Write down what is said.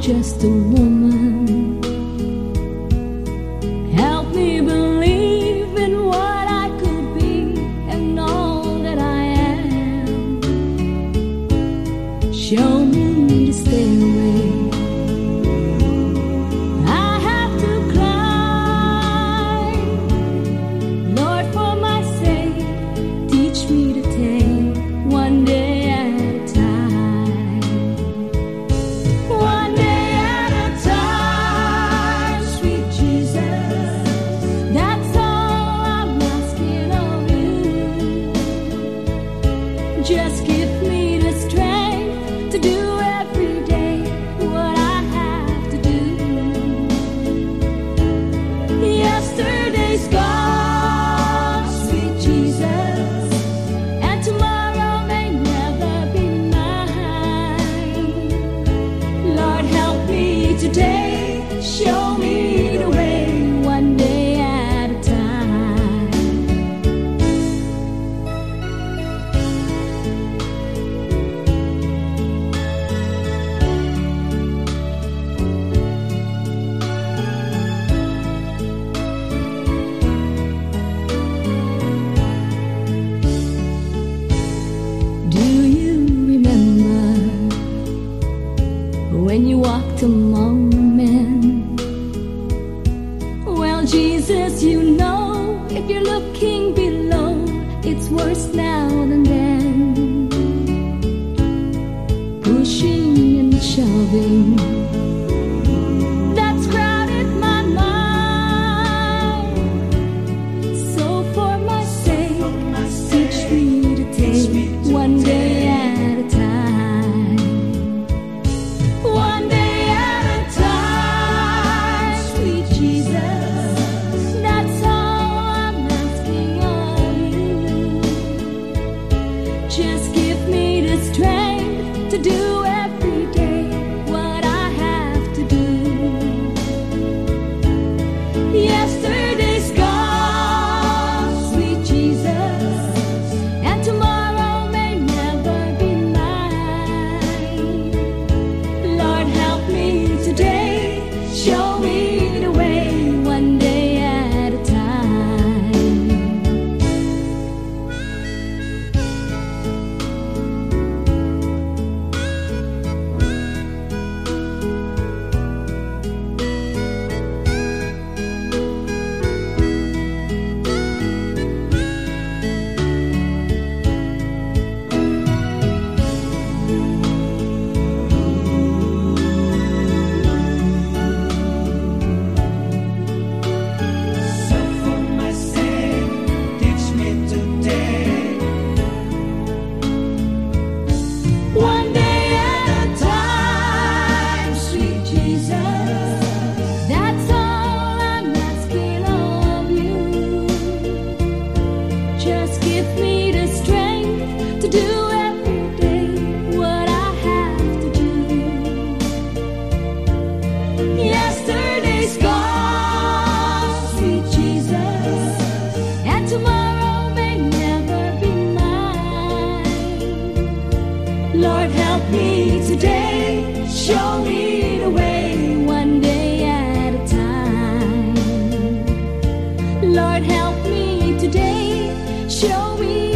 Just a woman. Help me believe in what I could be and all that I am. Show The moment. Well, Jesus, you know, if you're looking below, it's worse now than then. Lord, help me today. Show me the way one day at a time. Lord, help me today. Show me.